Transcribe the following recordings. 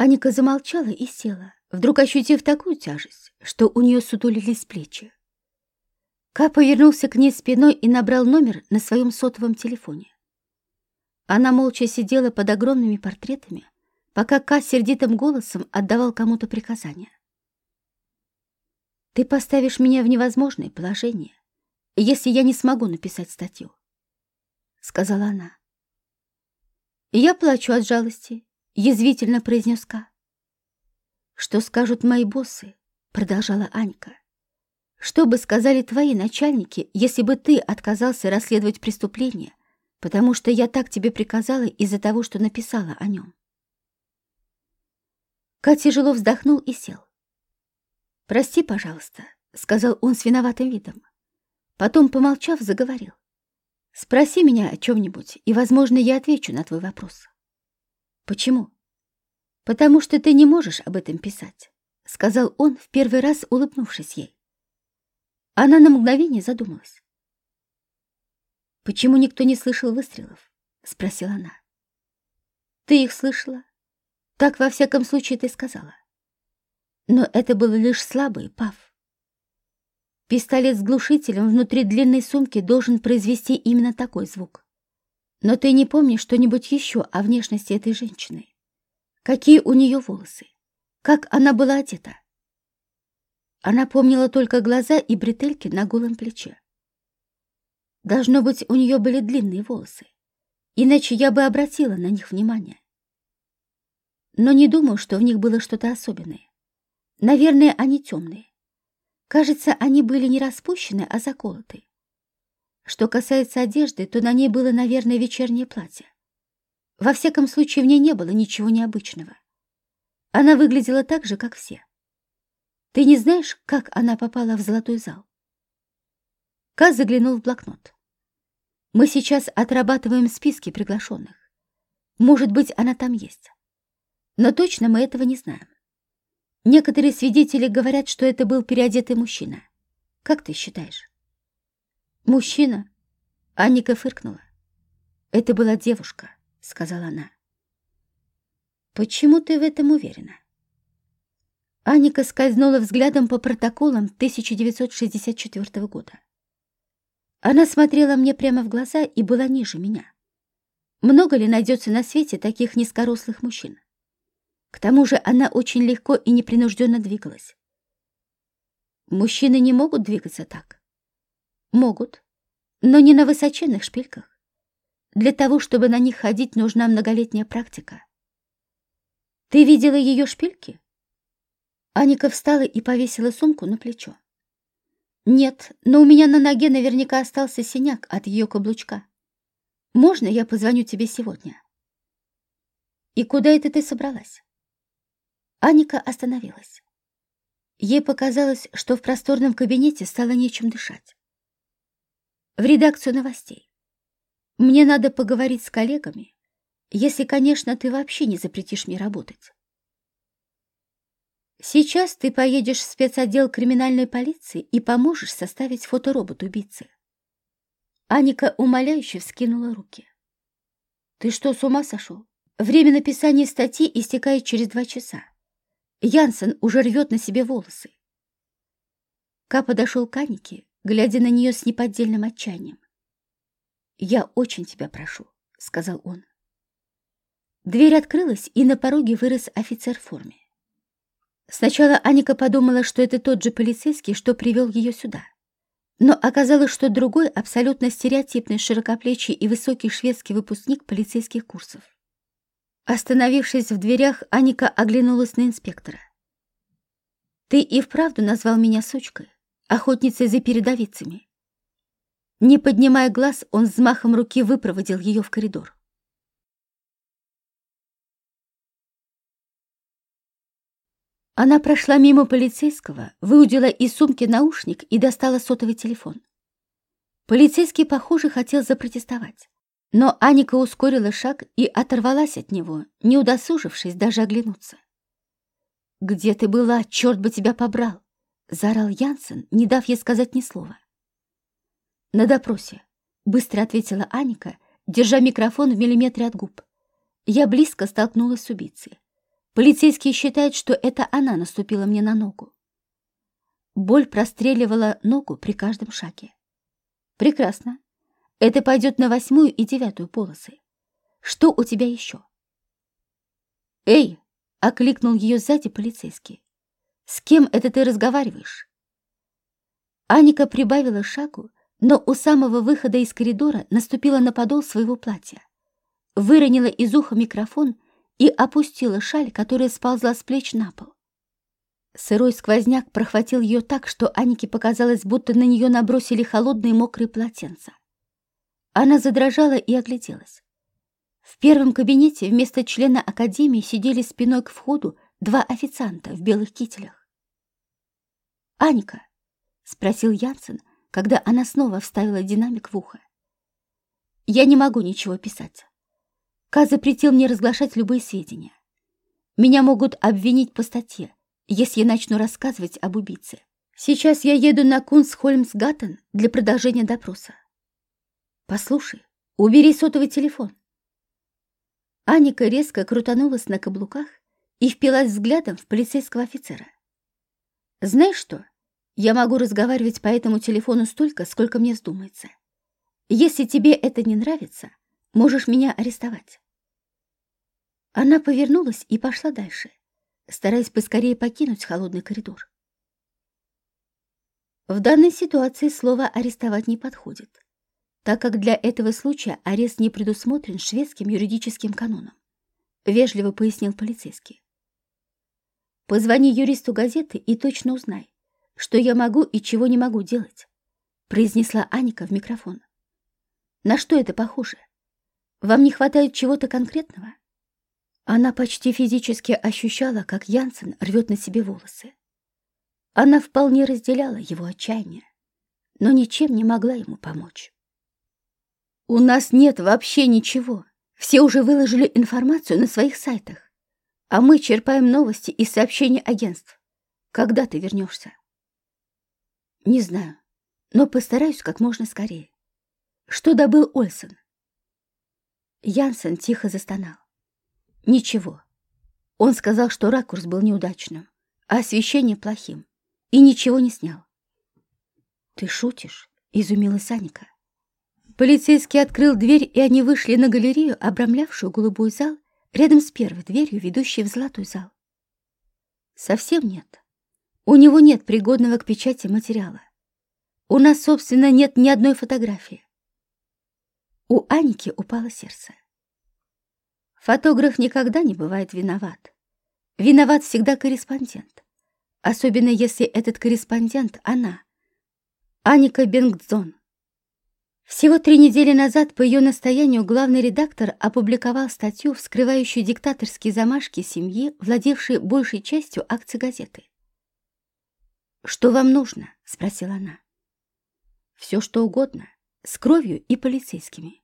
Аника замолчала и села, вдруг ощутив такую тяжесть, что у нее сутулились плечи. Ка повернулся к ней спиной и набрал номер на своем сотовом телефоне. Она молча сидела под огромными портретами, пока Ка сердитым голосом отдавал кому-то приказания. «Ты поставишь меня в невозможное положение, если я не смогу написать статью», — сказала она. «Я плачу от жалости», — язвительно произнес Ка. «Что скажут мои боссы?» — продолжала Анька. «Что бы сказали твои начальники, если бы ты отказался расследовать преступление, потому что я так тебе приказала из-за того, что написала о нем?» Ка тяжело вздохнул и сел. «Прости, пожалуйста», — сказал он с виноватым видом. Потом, помолчав, заговорил. «Спроси меня о чем-нибудь, и, возможно, я отвечу на твой вопрос». «Почему?» «Потому что ты не можешь об этом писать», — сказал он, в первый раз улыбнувшись ей. Она на мгновение задумалась. «Почему никто не слышал выстрелов?» — спросила она. «Ты их слышала?» Так, во всяком случае, ты сказала. Но это было лишь слабый пав. Пистолет с глушителем внутри длинной сумки должен произвести именно такой звук. Но ты не помнишь что-нибудь еще о внешности этой женщины? Какие у нее волосы? Как она была одета? Она помнила только глаза и бретельки на голом плече. Должно быть, у нее были длинные волосы. Иначе я бы обратила на них внимание но не думаю, что в них было что-то особенное. Наверное, они темные. Кажется, они были не распущены, а заколоты. Что касается одежды, то на ней было, наверное, вечернее платье. Во всяком случае, в ней не было ничего необычного. Она выглядела так же, как все. Ты не знаешь, как она попала в золотой зал? Каз заглянул в блокнот. Мы сейчас отрабатываем списки приглашенных. Может быть, она там есть. Но точно мы этого не знаем. Некоторые свидетели говорят, что это был переодетый мужчина. Как ты считаешь? Мужчина? Анника фыркнула. Это была девушка, сказала она. Почему ты в этом уверена? Анника скользнула взглядом по протоколам 1964 года. Она смотрела мне прямо в глаза и была ниже меня. Много ли найдется на свете таких низкорослых мужчин? К тому же она очень легко и непринужденно двигалась. Мужчины не могут двигаться так. Могут, но не на высоченных шпильках. Для того, чтобы на них ходить, нужна многолетняя практика. Ты видела ее шпильки? Аника встала и повесила сумку на плечо. Нет, но у меня на ноге наверняка остался синяк от ее каблучка. Можно я позвоню тебе сегодня? И куда это ты собралась? Аника остановилась. Ей показалось, что в просторном кабинете стало нечем дышать. В редакцию новостей. Мне надо поговорить с коллегами, если, конечно, ты вообще не запретишь мне работать. Сейчас ты поедешь в спецотдел криминальной полиции и поможешь составить фоторобот убийцы. Аника умоляюще вскинула руки. Ты что, с ума сошел? Время написания статьи истекает через два часа. Янсен уже рвет на себе волосы. Ка подошел к Анике, глядя на нее с неподдельным отчаянием. «Я очень тебя прошу», — сказал он. Дверь открылась, и на пороге вырос офицер в форме. Сначала Аника подумала, что это тот же полицейский, что привел ее сюда. Но оказалось, что другой абсолютно стереотипный широкоплечий и высокий шведский выпускник полицейских курсов. Остановившись в дверях, Аника оглянулась на инспектора. «Ты и вправду назвал меня сучкой, охотницей за передовицами?» Не поднимая глаз, он взмахом руки выпроводил ее в коридор. Она прошла мимо полицейского, выудила из сумки наушник и достала сотовый телефон. Полицейский, похоже, хотел запротестовать. Но Аника ускорила шаг и оторвалась от него, не удосужившись даже оглянуться. «Где ты была? Черт бы тебя побрал!» — заорал Янсен, не дав ей сказать ни слова. «На допросе», — быстро ответила Аника, держа микрофон в миллиметре от губ. «Я близко столкнулась с убийцей. Полицейские считают, что это она наступила мне на ногу. Боль простреливала ногу при каждом шаге. Прекрасно. Это пойдет на восьмую и девятую полосы. Что у тебя еще? Эй! — окликнул ее сзади полицейский. С кем это ты разговариваешь? Аника прибавила шагу, но у самого выхода из коридора наступила на подол своего платья, выронила из уха микрофон и опустила шаль, которая сползла с плеч на пол. Сырой сквозняк прохватил ее так, что Анике показалось, будто на нее набросили холодные мокрые полотенца. Она задрожала и огляделась. В первом кабинете вместо члена академии сидели спиной к входу два официанта в белых кителях. «Аника», — спросил Янсен, когда она снова вставила динамик в ухо. «Я не могу ничего писать. Ка запретил мне разглашать любые сведения. Меня могут обвинить по статье, если я начну рассказывать об убийце. Сейчас я еду на Кунсхольмсгаттен для продолжения допроса. Послушай, убери сотовый телефон. Аника резко крутанулась на каблуках и впилась взглядом в полицейского офицера. Знаешь что? Я могу разговаривать по этому телефону столько, сколько мне вздумается. Если тебе это не нравится, можешь меня арестовать. Она повернулась и пошла дальше, стараясь поскорее покинуть холодный коридор. В данной ситуации слово «арестовать» не подходит, так как для этого случая арест не предусмотрен шведским юридическим каноном, вежливо пояснил полицейский. Позвони юристу газеты и точно узнай, что я могу и чего не могу делать, произнесла Аника в микрофон. На что это похоже? Вам не хватает чего-то конкретного? Она почти физически ощущала, как Янсен рвет на себе волосы. Она вполне разделяла его отчаяние, но ничем не могла ему помочь. «У нас нет вообще ничего. Все уже выложили информацию на своих сайтах, а мы черпаем новости из сообщений агентств. Когда ты вернешься?» «Не знаю, но постараюсь как можно скорее. Что добыл Ольсен?» Янсен тихо застонал. Ничего. Он сказал, что ракурс был неудачным, а освещение плохим, и ничего не снял. «Ты шутишь?» — изумилась Аника. Полицейский открыл дверь, и они вышли на галерею, обрамлявшую голубой зал, рядом с первой дверью, ведущей в золотой зал. Совсем нет. У него нет пригодного к печати материала. У нас, собственно, нет ни одной фотографии. У Аники упало сердце. Фотограф никогда не бывает виноват. Виноват всегда корреспондент. Особенно если этот корреспондент — она. Аника Бенгдзон. Всего три недели назад по ее настоянию главный редактор опубликовал статью, вскрывающую диктаторские замашки семьи, владевшей большей частью акций газеты. «Что вам нужно?» — спросила она. «Все, что угодно, с кровью и полицейскими».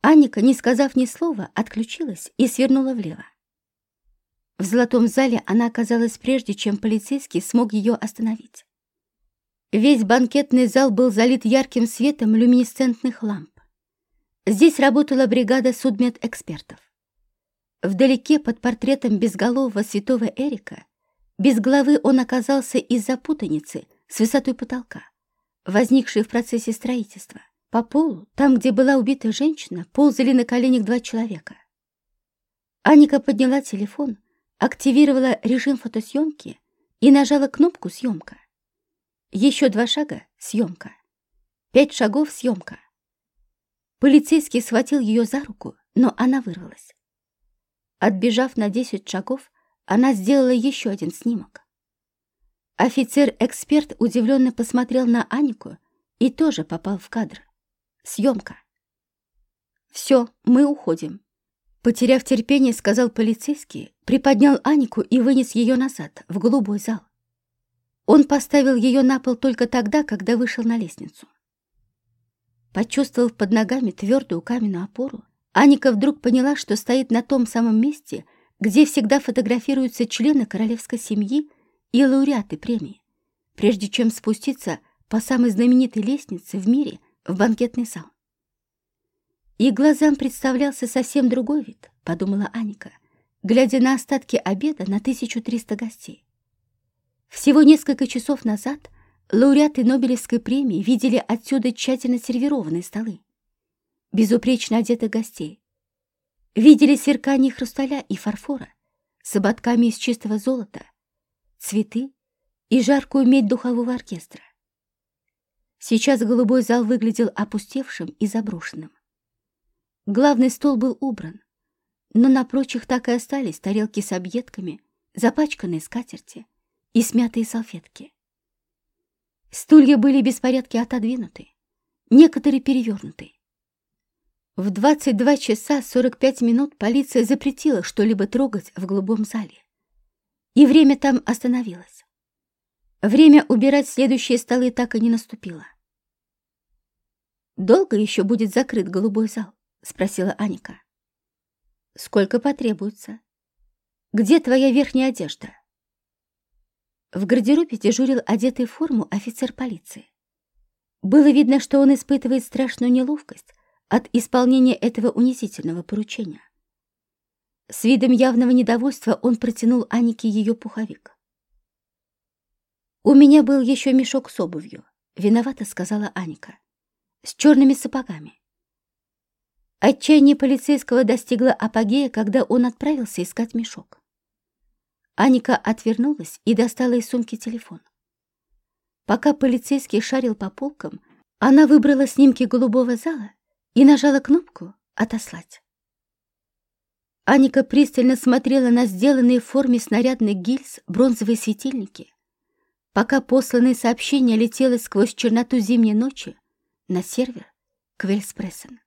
Анника, не сказав ни слова, отключилась и свернула влево. В золотом зале она оказалась прежде, чем полицейский смог ее остановить. Весь банкетный зал был залит ярким светом люминесцентных ламп. Здесь работала бригада судмедэкспертов. Вдалеке под портретом безголового святого Эрика без головы он оказался из-за путаницы с высотой потолка, возникшей в процессе строительства. По полу, там, где была убита женщина, ползали на коленях два человека. Аника подняла телефон, активировала режим фотосъемки и нажала кнопку «Съемка». Еще два шага — съемка. Пять шагов — съемка. Полицейский схватил ее за руку, но она вырвалась. Отбежав на десять шагов, она сделала еще один снимок. Офицер-эксперт удивленно посмотрел на Анику и тоже попал в кадр. Съемка. «Все, мы уходим», — потеряв терпение, сказал полицейский, приподнял Анику и вынес ее назад, в голубой зал. Он поставил ее на пол только тогда, когда вышел на лестницу. Почувствовав под ногами твердую каменную опору, Аника вдруг поняла, что стоит на том самом месте, где всегда фотографируются члены королевской семьи и лауреаты премии, прежде чем спуститься по самой знаменитой лестнице в мире в банкетный зал. И глазам представлялся совсем другой вид, подумала Аника, глядя на остатки обеда на 1300 гостей. Всего несколько часов назад лауреаты Нобелевской премии видели отсюда тщательно сервированные столы, безупречно одетых гостей, видели сверкание хрусталя и фарфора с ободками из чистого золота, цветы и жаркую медь духового оркестра. Сейчас голубой зал выглядел опустевшим и заброшенным. Главный стол был убран, но на прочих так и остались тарелки с объедками, запачканные скатерти и смятые салфетки. Стулья были беспорядки отодвинуты, некоторые перевернуты. В 22 часа 45 минут полиция запретила что-либо трогать в голубом зале. И время там остановилось. Время убирать следующие столы так и не наступило. «Долго еще будет закрыт голубой зал?» — спросила Аника. «Сколько потребуется? Где твоя верхняя одежда?» В гардеробе дежурил одетый в форму офицер полиции. Было видно, что он испытывает страшную неловкость от исполнения этого унизительного поручения. С видом явного недовольства он протянул Анике ее пуховик. «У меня был еще мешок с обувью», — виновата сказала Аника с черными сапогами. Отчаяние полицейского достигло апогея, когда он отправился искать мешок. Аника отвернулась и достала из сумки телефон. Пока полицейский шарил по полкам, она выбрала снимки голубого зала и нажала кнопку «Отослать». Аника пристально смотрела на сделанные в форме снарядных гильз бронзовые светильники, пока посланное сообщение летело сквозь черноту зимней ночи на сервер Квельспрессен.